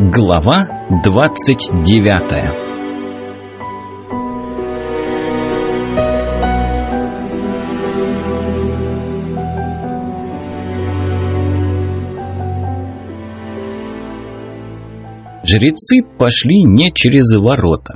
Глава 29 Жрецы пошли не через ворота.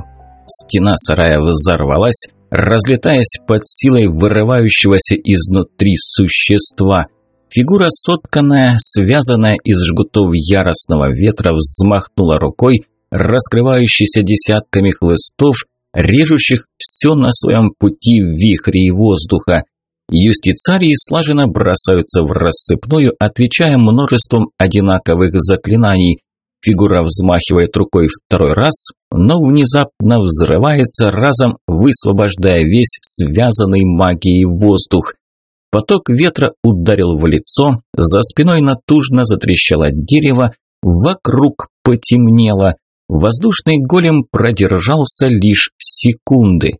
Стена сарая взорвалась, разлетаясь под силой вырывающегося изнутри существа – Фигура сотканная, связанная из жгутов яростного ветра, взмахнула рукой, раскрывающейся десятками хлыстов, режущих все на своем пути в вихре и воздуха. Юстицарии слаженно бросаются в рассыпную, отвечая множеством одинаковых заклинаний. Фигура взмахивает рукой второй раз, но внезапно взрывается разом, высвобождая весь связанный магией воздух. Поток ветра ударил в лицо, за спиной натужно затрещало дерево, вокруг потемнело. Воздушный голем продержался лишь секунды.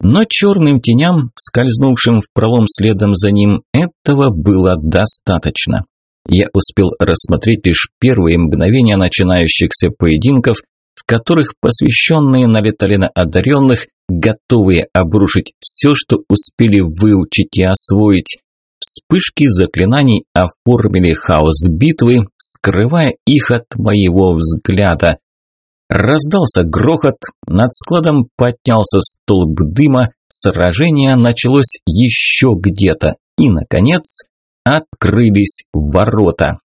Но черным теням, скользнувшим в пролом следом за ним, этого было достаточно. Я успел рассмотреть лишь первые мгновения начинающихся поединков, в которых посвященные налетали на одаренных, готовые обрушить все, что успели выучить и освоить. Вспышки заклинаний оформили хаос битвы, скрывая их от моего взгляда. Раздался грохот, над складом поднялся столб дыма, сражение началось еще где-то, и, наконец, открылись ворота.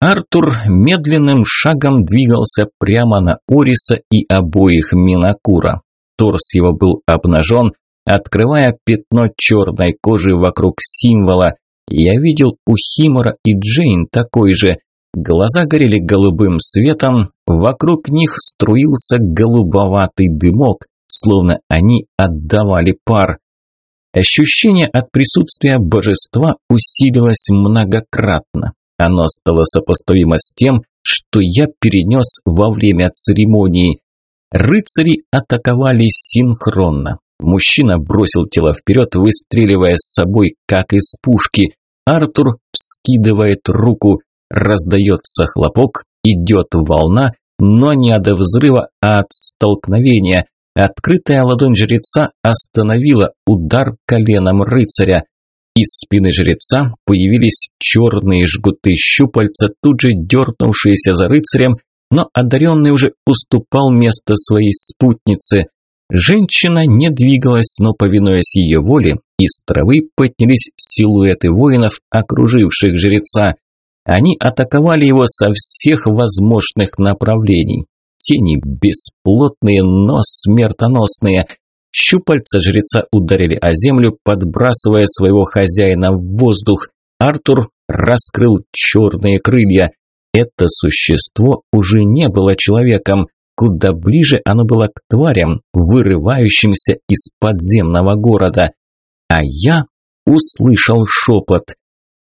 Артур медленным шагом двигался прямо на Ориса и обоих Минакура. Торс его был обнажен, открывая пятно черной кожи вокруг символа. Я видел у Химора и Джейн такой же. Глаза горели голубым светом, вокруг них струился голубоватый дымок, словно они отдавали пар. Ощущение от присутствия божества усилилось многократно. Оно стало сопоставимо с тем, что я перенес во время церемонии. Рыцари атаковали синхронно. Мужчина бросил тело вперед, выстреливая с собой, как из пушки. Артур вскидывает руку. Раздается хлопок, идет волна, но не от взрыва, а от столкновения. Открытая ладонь жреца остановила удар коленом рыцаря. Из спины жреца появились черные жгуты щупальца, тут же дернувшиеся за рыцарем, но одаренный уже уступал место своей спутнице. Женщина не двигалась, но, повинуясь ее воле, из травы поднялись силуэты воинов, окруживших жреца. Они атаковали его со всех возможных направлений. Тени бесплотные, но смертоносные. Щупальца жреца ударили о землю, подбрасывая своего хозяина в воздух. Артур раскрыл черные крылья. Это существо уже не было человеком. Куда ближе оно было к тварям, вырывающимся из подземного города. А я услышал шепот.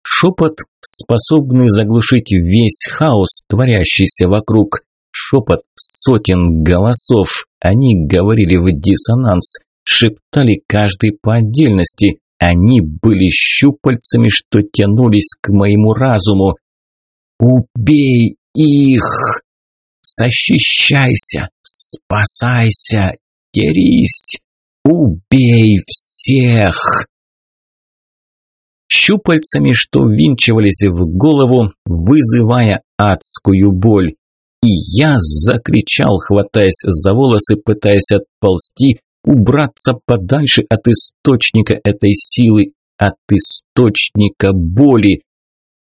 Шепот, способный заглушить весь хаос, творящийся вокруг. Шепот сотен голосов. Они говорили в диссонанс, шептали каждый по отдельности. Они были щупальцами, что тянулись к моему разуму. Убей их! Защищайся, спасайся, дерись, убей всех! Щупальцами, что винчивались в голову, вызывая адскую боль. И я закричал, хватаясь за волосы, пытаясь отползти, убраться подальше от источника этой силы, от источника боли.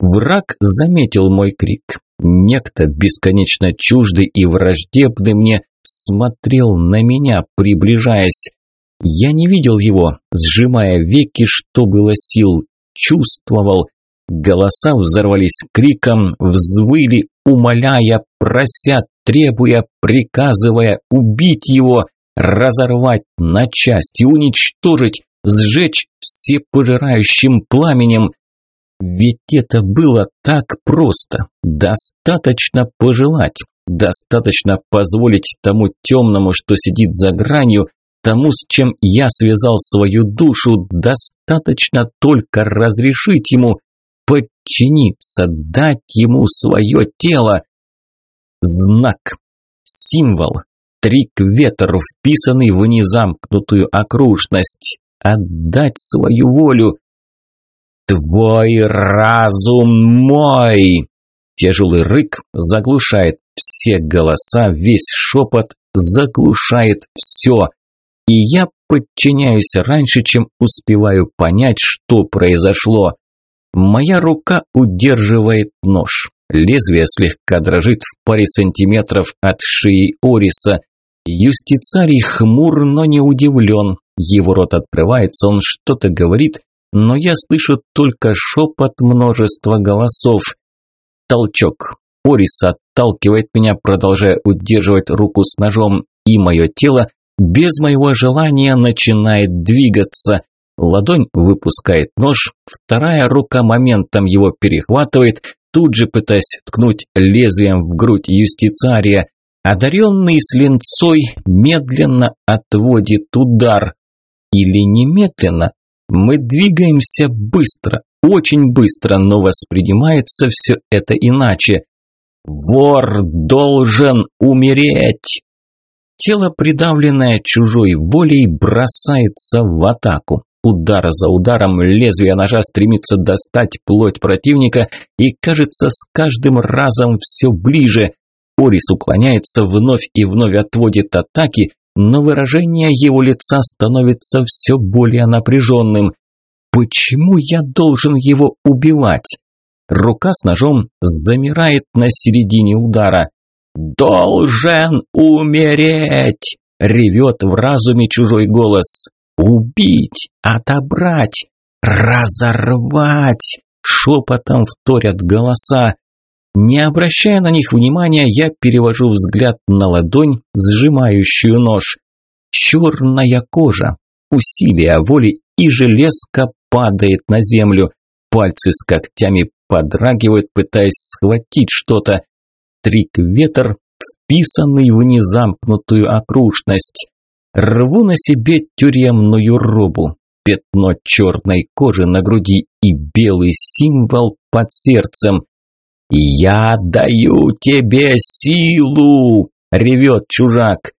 Враг заметил мой крик. Некто, бесконечно чуждый и враждебный мне, смотрел на меня, приближаясь. Я не видел его, сжимая веки, что было сил, чувствовал. Голоса взорвались криком, взвыли, умоляя, прося, требуя, приказывая убить его, разорвать на части, уничтожить, сжечь всепожирающим пламенем. Ведь это было так просто. Достаточно пожелать. Достаточно позволить тому темному, что сидит за гранью, тому, с чем я связал свою душу, достаточно только разрешить ему подчиниться, дать ему свое тело. Знак. Символ. Трик-ветер, вписанный в незамкнутую окружность. Отдать свою волю. «Твой разум мой!» Тяжелый рык заглушает все голоса, весь шепот заглушает все. И я подчиняюсь раньше, чем успеваю понять, что произошло. Моя рука удерживает нож. Лезвие слегка дрожит в паре сантиметров от шеи Ориса. Юстицарий хмур, но не удивлен. Его рот открывается, он что-то говорит, но я слышу только шепот множества голосов. Толчок. Орис отталкивает меня, продолжая удерживать руку с ножом, и мое тело без моего желания начинает двигаться. Ладонь выпускает нож, вторая рука моментом его перехватывает, тут же пытаясь ткнуть лезвием в грудь юстициария. Одаренный с линцой медленно отводит удар. Или немедленно. Мы двигаемся быстро, очень быстро, но воспринимается все это иначе. Вор должен умереть. Тело, придавленное чужой волей, бросается в атаку. Удар за ударом лезвие ножа стремится достать плоть противника и кажется с каждым разом все ближе. Орис уклоняется, вновь и вновь отводит атаки, но выражение его лица становится все более напряженным. Почему я должен его убивать? Рука с ножом замирает на середине удара. «Должен умереть!» – ревет в разуме чужой голос. «Убить! Отобрать! Разорвать!» – шепотом вторят голоса. Не обращая на них внимания, я перевожу взгляд на ладонь, сжимающую нож. Черная кожа, усилие воли и железка падает на землю. Пальцы с когтями подрагивают, пытаясь схватить что-то. Трик-ветер, вписанный в незамкнутую окружность. Рву на себе тюремную робу, пятно черной кожи на груди и белый символ под сердцем. «Я даю тебе силу!» – ревет чужак.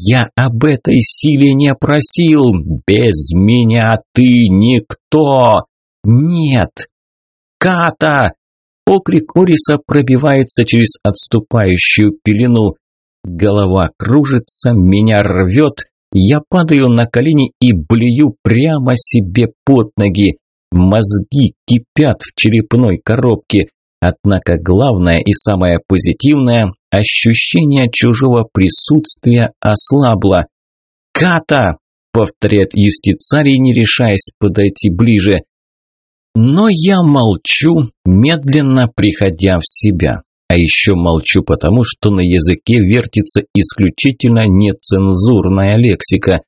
«Я об этой силе не просил! Без меня ты никто!» «Нет!» «Ката!» Окрик Ориса пробивается через отступающую пелену. Голова кружится, меня рвет, я падаю на колени и блюю прямо себе под ноги. Мозги кипят в черепной коробке. Однако главное и самое позитивное – ощущение чужого присутствия ослабло. «Ката!» – повторяет юстицарий, не решаясь подойти ближе. Но я молчу, медленно приходя в себя. А еще молчу потому, что на языке вертится исключительно нецензурная лексика.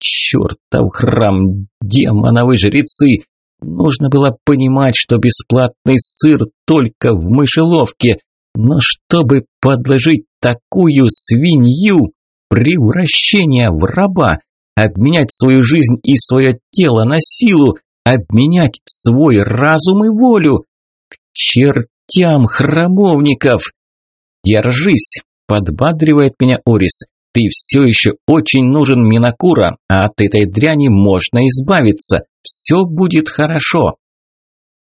Чертов храм, демоновы жрецы! Нужно было понимать, что бесплатный сыр только в мышеловке. Но чтобы подложить такую свинью, превращение в раба, обменять свою жизнь и свое тело на силу, обменять свой разум и волю. К чертям храмовников! Держись, подбадривает меня Орис. Ты все еще очень нужен Минакура, а от этой дряни можно избавиться. Все будет хорошо.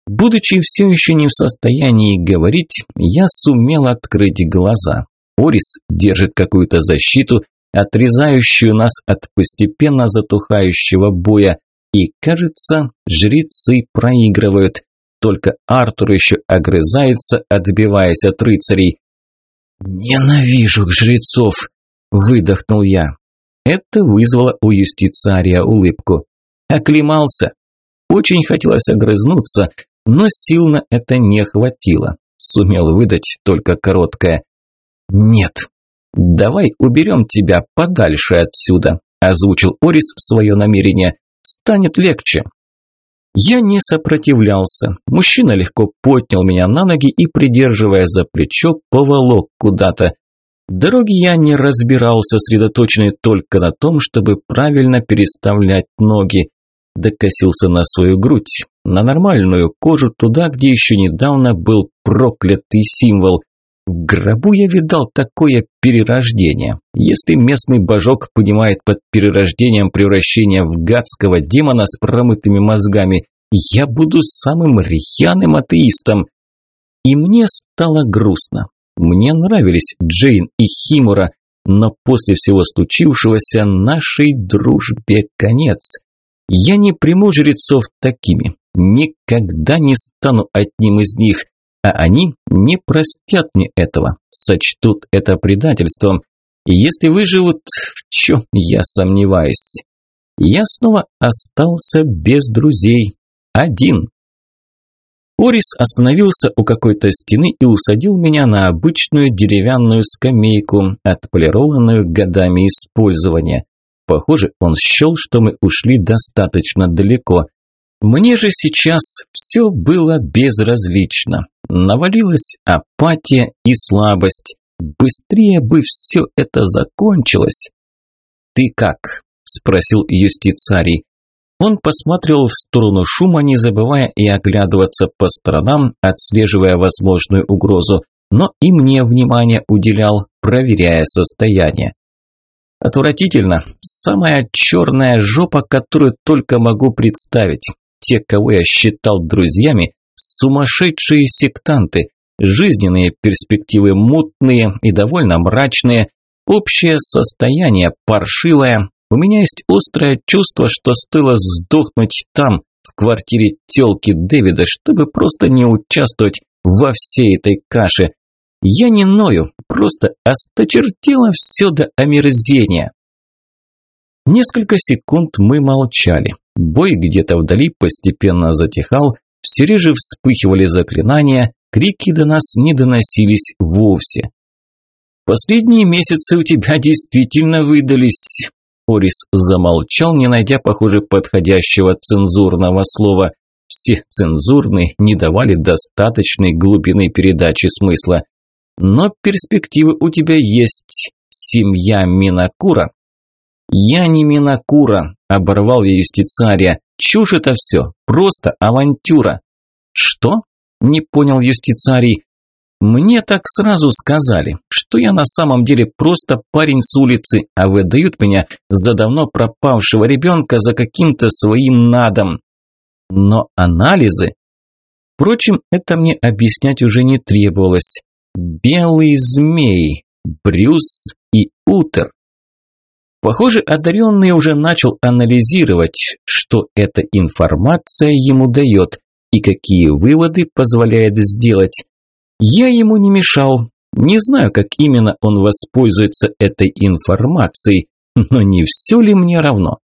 Будучи все еще не в состоянии говорить, я сумел открыть глаза. Орис держит какую-то защиту, отрезающую нас от постепенно затухающего боя. И, кажется, жрецы проигрывают. Только Артур еще огрызается, отбиваясь от рыцарей. «Ненавижу жрецов!» – выдохнул я. Это вызвало у юстицария улыбку. Оклемался. Очень хотелось огрызнуться, но сил на это не хватило. Сумел выдать только короткое. «Нет, давай уберем тебя подальше отсюда», – озвучил Орис свое намерение станет легче. Я не сопротивлялся. Мужчина легко поднял меня на ноги и, придерживая за плечо, поволок куда-то. Дороги я не разбирал, сосредоточенный только на том, чтобы правильно переставлять ноги. Докосился на свою грудь, на нормальную кожу, туда, где еще недавно был проклятый символ. В гробу я видал такое перерождение. Если местный божок понимает под перерождением превращение в гадского демона с промытыми мозгами, я буду самым рьяным атеистом. И мне стало грустно. Мне нравились Джейн и Химура, но после всего случившегося нашей дружбе конец. Я не приму жрецов такими, никогда не стану одним из них, а они не простят мне этого, сочтут это предательством. И если выживут, в чем я сомневаюсь, я снова остался без друзей, один. Орис остановился у какой-то стены и усадил меня на обычную деревянную скамейку, отполированную годами использования. Похоже, он счел, что мы ушли достаточно далеко. Мне же сейчас все было безразлично. Навалилась апатия и слабость. Быстрее бы все это закончилось. «Ты как?» – спросил юстицарий. Он посмотрел в сторону шума, не забывая и оглядываться по сторонам, отслеживая возможную угрозу, но и мне внимание уделял, проверяя состояние. Отвратительно. Самая черная жопа, которую только могу представить. Те, кого я считал друзьями, сумасшедшие сектанты. Жизненные перспективы мутные и довольно мрачные. Общее состояние паршивое. У меня есть острое чувство, что стоило сдохнуть там, в квартире тёлки Дэвида, чтобы просто не участвовать во всей этой каше. Я не ною, просто осточертело все до омерзения. Несколько секунд мы молчали. Бой где-то вдали постепенно затихал, все реже вспыхивали заклинания, крики до нас не доносились вовсе. «Последние месяцы у тебя действительно выдались», Орис замолчал, не найдя, похоже, подходящего цензурного слова. Все цензурные не давали достаточной глубины передачи смысла. Но перспективы у тебя есть. Семья Минакура. Я не Минакура, оборвал я юстицария. Чушь это все, просто авантюра. Что? Не понял юстицарий. Мне так сразу сказали, что я на самом деле просто парень с улицы, а выдают меня за давно пропавшего ребенка за каким-то своим надом. Но анализы... Впрочем, это мне объяснять уже не требовалось. Белый змей, Брюс и Утер. Похоже, одаренный уже начал анализировать, что эта информация ему дает и какие выводы позволяет сделать. Я ему не мешал. Не знаю, как именно он воспользуется этой информацией, но не все ли мне равно?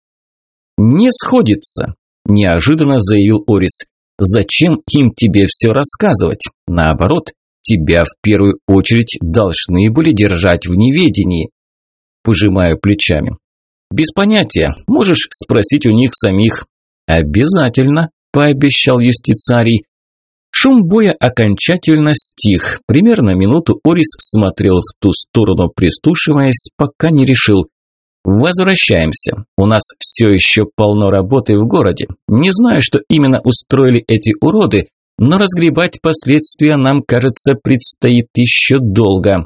«Не сходится», – неожиданно заявил Орис. «Зачем им тебе все рассказывать? Наоборот, тебя в первую очередь должны были держать в неведении». Пожимаю плечами. «Без понятия. Можешь спросить у них самих». «Обязательно», – пообещал юстицарий. Шум боя окончательно стих. Примерно минуту Орис смотрел в ту сторону, пристушиваясь, пока не решил. Возвращаемся. У нас все еще полно работы в городе. Не знаю, что именно устроили эти уроды, но разгребать последствия нам, кажется, предстоит еще долго.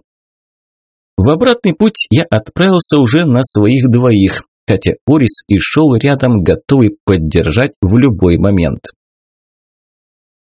В обратный путь я отправился уже на своих двоих, хотя Орис и шел рядом, готовый поддержать в любой момент.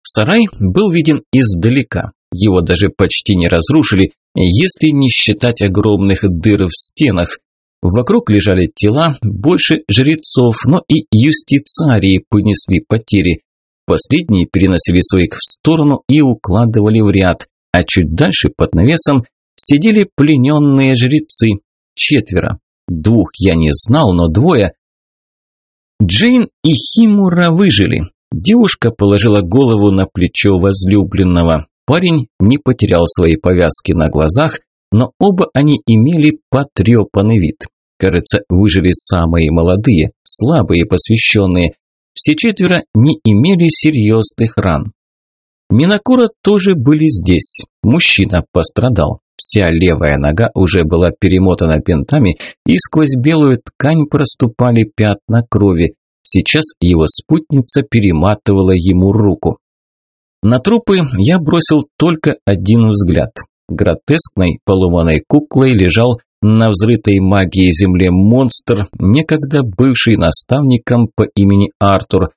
Сарай был виден издалека. Его даже почти не разрушили, если не считать огромных дыр в стенах. Вокруг лежали тела, больше жрецов, но и юстицарии понесли потери. Последние переносили своих в сторону и укладывали в ряд, а чуть дальше под навесом сидели плененные жрецы. Четверо. Двух я не знал, но двое. Джейн и Химура выжили. Девушка положила голову на плечо возлюбленного. Парень не потерял свои повязки на глазах, но оба они имели потрепанный вид. Кажется, выжили самые молодые, слабые посвященные. Все четверо не имели серьезных ран. Минакура тоже были здесь. Мужчина пострадал. Вся левая нога уже была перемотана бинтами, и сквозь белую ткань проступали пятна крови. Сейчас его спутница перематывала ему руку. На трупы я бросил только один взгляд. гротескной поломанной куклой лежал на взрытой магией земле монстр, некогда бывший наставником по имени Артур.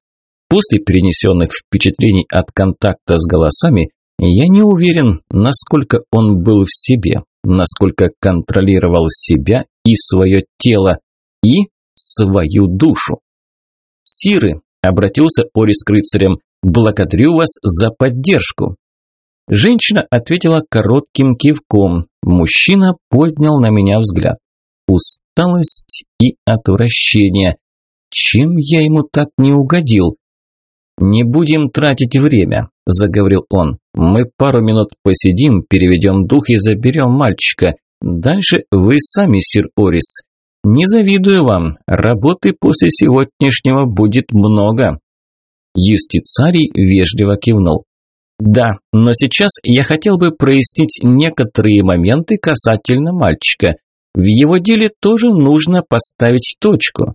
После перенесенных впечатлений от контакта с голосами, я не уверен, насколько он был в себе, насколько контролировал себя и свое тело, и свою душу. «Сиры», – обратился Орис к рыцарям, – «благодарю вас за поддержку». Женщина ответила коротким кивком. Мужчина поднял на меня взгляд. Усталость и отвращение. Чем я ему так не угодил? «Не будем тратить время», – заговорил он. «Мы пару минут посидим, переведем дух и заберем мальчика. Дальше вы сами, сир Орис. Не завидую вам, работы после сегодняшнего будет много». Юстицарий вежливо кивнул. Да, но сейчас я хотел бы прояснить некоторые моменты касательно мальчика. В его деле тоже нужно поставить точку.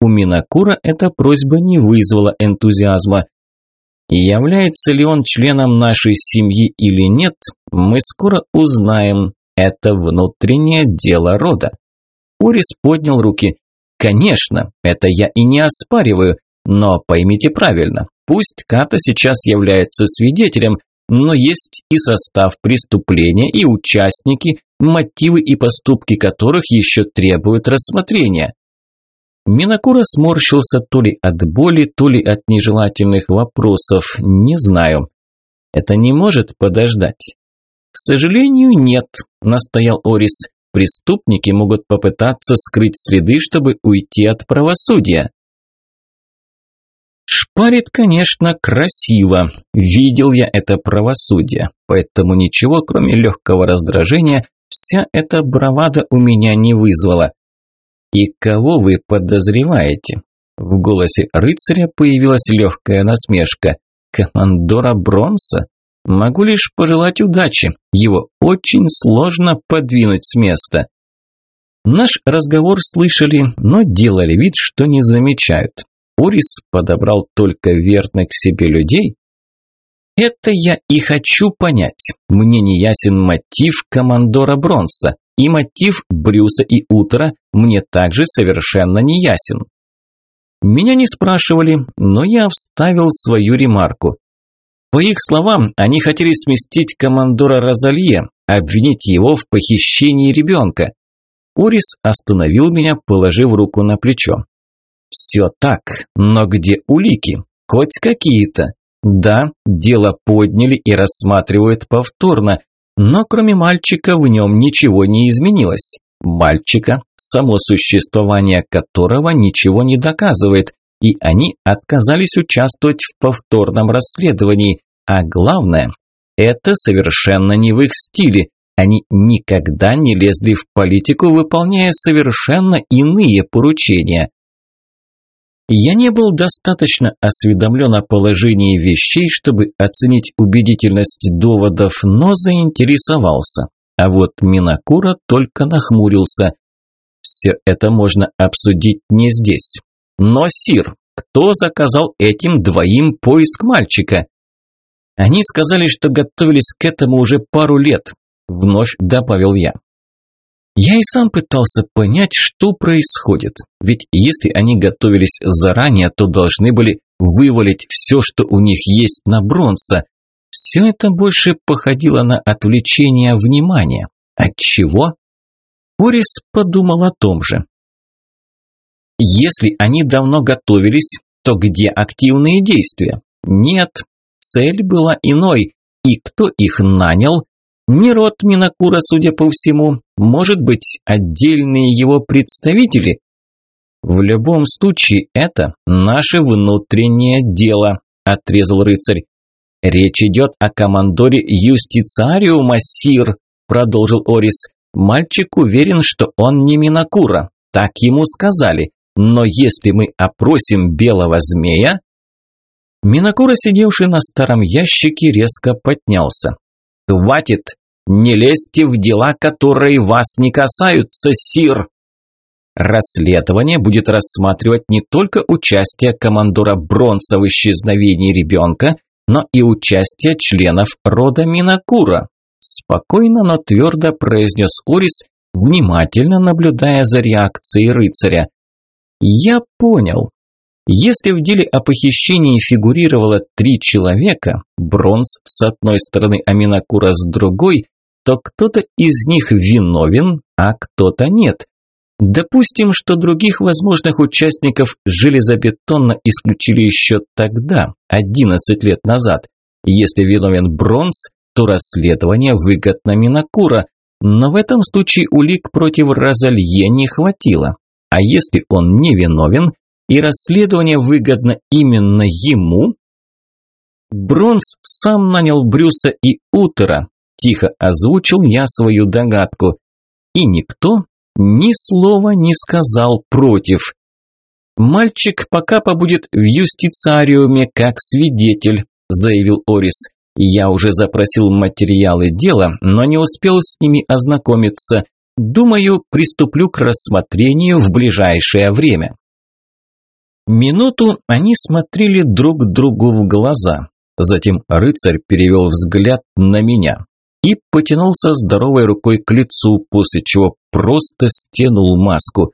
У Минакура эта просьба не вызвала энтузиазма. Является ли он членом нашей семьи или нет, мы скоро узнаем. Это внутреннее дело рода. Урис поднял руки. Конечно, это я и не оспариваю, но поймите правильно, Пусть Ката сейчас является свидетелем, но есть и состав преступления, и участники, мотивы и поступки которых еще требуют рассмотрения. Минакура сморщился то ли от боли, то ли от нежелательных вопросов, не знаю. Это не может подождать. К сожалению, нет, настоял Орис. Преступники могут попытаться скрыть следы, чтобы уйти от правосудия. Шпарит, конечно, красиво. Видел я это правосудие. Поэтому ничего, кроме легкого раздражения, вся эта бравада у меня не вызвала. «И кого вы подозреваете?» В голосе рыцаря появилась легкая насмешка. «Командора Бронса? Могу лишь пожелать удачи. Его очень сложно подвинуть с места». Наш разговор слышали, но делали вид, что не замечают. Орис подобрал только верных себе людей? Это я и хочу понять. Мне не ясен мотив командора Бронса, и мотив Брюса и Утера мне также совершенно не ясен. Меня не спрашивали, но я вставил свою ремарку. По их словам, они хотели сместить командора Розалье, обвинить его в похищении ребенка. Орис остановил меня, положив руку на плечо. Все так, но где улики? Хоть какие-то. Да, дело подняли и рассматривают повторно, но кроме мальчика в нем ничего не изменилось. Мальчика, само существование которого ничего не доказывает, и они отказались участвовать в повторном расследовании. А главное, это совершенно не в их стиле. Они никогда не лезли в политику, выполняя совершенно иные поручения. Я не был достаточно осведомлен о положении вещей, чтобы оценить убедительность доводов, но заинтересовался. А вот Минакура только нахмурился. Все это можно обсудить не здесь. Но, Сир, кто заказал этим двоим поиск мальчика? Они сказали, что готовились к этому уже пару лет, вновь добавил я. Я и сам пытался понять, что происходит. Ведь если они готовились заранее, то должны были вывалить все, что у них есть на Бронса. Все это больше походило на отвлечение внимания. От чего? Орис подумал о том же. Если они давно готовились, то где активные действия? Нет, цель была иной. И кто их нанял? Не род Минакура, судя по всему, может быть, отдельные его представители? В любом случае, это наше внутреннее дело, отрезал рыцарь. Речь идет о командоре Юстициариума Сир, продолжил Орис. Мальчик уверен, что он не Минакура. Так ему сказали. Но если мы опросим белого змея... Минакура, сидевший на старом ящике, резко поднялся. «Хватит! Не лезьте в дела, которые вас не касаются, сир!» Расследование будет рассматривать не только участие командора Бронса в исчезновении ребенка, но и участие членов рода Минакура. спокойно, но твердо произнес Орис, внимательно наблюдая за реакцией рыцаря. Я понял. Если в деле о похищении фигурировало три человека, Бронз с одной стороны, а Минакура с другой, то кто-то из них виновен, а кто-то нет. Допустим, что других возможных участников железобетонно исключили еще тогда, 11 лет назад. Если виновен Бронз, то расследование выгодно Минакура, но в этом случае улик против Розалье не хватило. А если он не виновен и расследование выгодно именно ему? Бронз сам нанял Брюса и Утера, тихо озвучил я свою догадку. И никто ни слова не сказал против. «Мальчик пока побудет в юстициариуме как свидетель», – заявил Орис. «Я уже запросил материалы дела, но не успел с ними ознакомиться. Думаю, приступлю к рассмотрению в ближайшее время». Минуту они смотрели друг другу в глаза. Затем рыцарь перевел взгляд на меня и потянулся здоровой рукой к лицу, после чего просто стянул маску.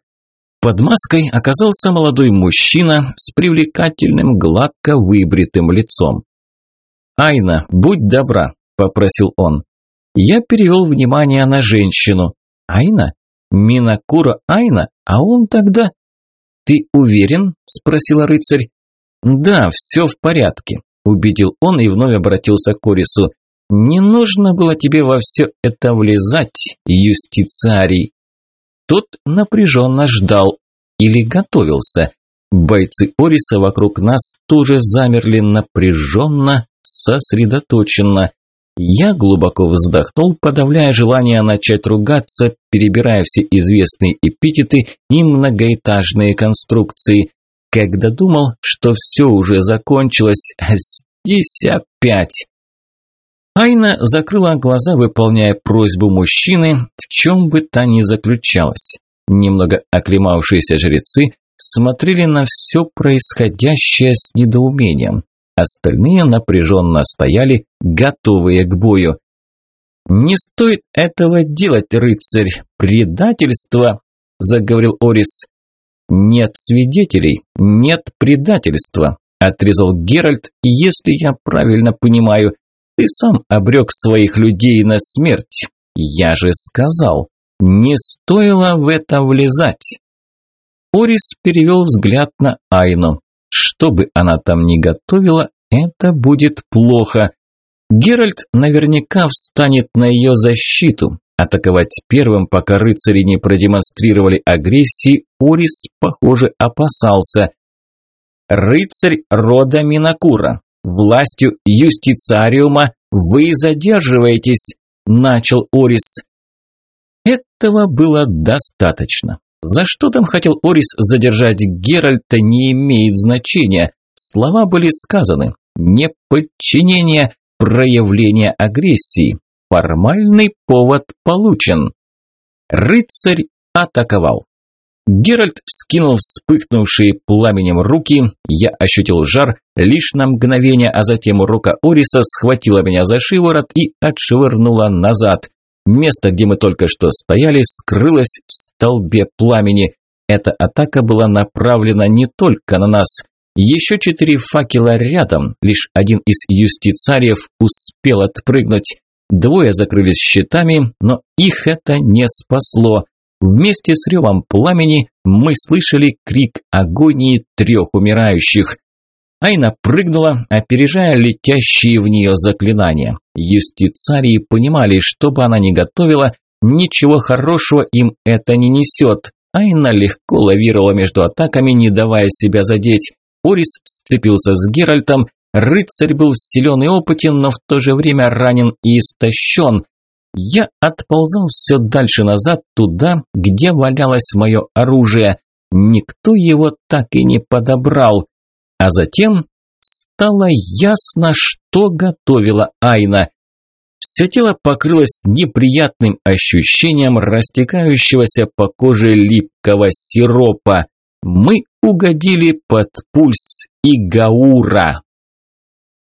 Под маской оказался молодой мужчина с привлекательным, гладко выбритым лицом. «Айна, будь добра», – попросил он. Я перевел внимание на женщину. «Айна? Минакура Айна? А он тогда...» «Ты уверен?» – спросила рыцарь. «Да, все в порядке», – убедил он и вновь обратился к Орису. Не нужно было тебе во все это влезать, юстициарий. Тот напряженно ждал или готовился. Бойцы Ориса вокруг нас тоже замерли напряженно, сосредоточенно. Я глубоко вздохнул, подавляя желание начать ругаться, перебирая все известные эпитеты и многоэтажные конструкции. Когда думал, что все уже закончилось, а здесь опять. Айна закрыла глаза, выполняя просьбу мужчины, в чем бы та ни заключалась. Немного оклемавшиеся жрецы смотрели на все происходящее с недоумением. Остальные напряженно стояли, готовые к бою. «Не стоит этого делать, рыцарь! Предательство!» – заговорил Орис. «Нет свидетелей, нет предательства», – отрезал Геральт, если я правильно понимаю. Ты сам обрек своих людей на смерть. Я же сказал, не стоило в это влезать. Орис перевел взгляд на Айну. Что бы она там ни готовила, это будет плохо. Геральт наверняка встанет на ее защиту. Атаковать первым, пока рыцари не продемонстрировали агрессии, Орис, похоже, опасался. Рыцарь рода Минакура властью юстициариума вы задерживаетесь», – начал Орис. Этого было достаточно. За что там хотел Орис задержать Геральта, не имеет значения. Слова были сказаны. Неподчинение, проявление агрессии. Формальный повод получен. Рыцарь атаковал. Геральт вскинул вспыхнувшие пламенем руки, я ощутил жар лишь на мгновение, а затем рука Ориса схватила меня за шиворот и отшвырнула назад. Место, где мы только что стояли, скрылось в столбе пламени. Эта атака была направлена не только на нас. Еще четыре факела рядом, лишь один из юстицариев успел отпрыгнуть. Двое закрылись щитами, но их это не спасло. Вместе с ревом пламени мы слышали крик агонии трех умирающих. Айна прыгнула, опережая летящие в нее заклинания. Юстицарии понимали, что бы она ни готовила, ничего хорошего им это не несет. Айна легко лавировала между атаками, не давая себя задеть. Орис сцепился с Геральтом. Рыцарь был силен и опытен, но в то же время ранен и истощен. Я отползал все дальше назад, туда, где валялось мое оружие. Никто его так и не подобрал. А затем стало ясно, что готовила Айна. Все тело покрылось неприятным ощущением растекающегося по коже липкого сиропа. Мы угодили под пульс Игаура.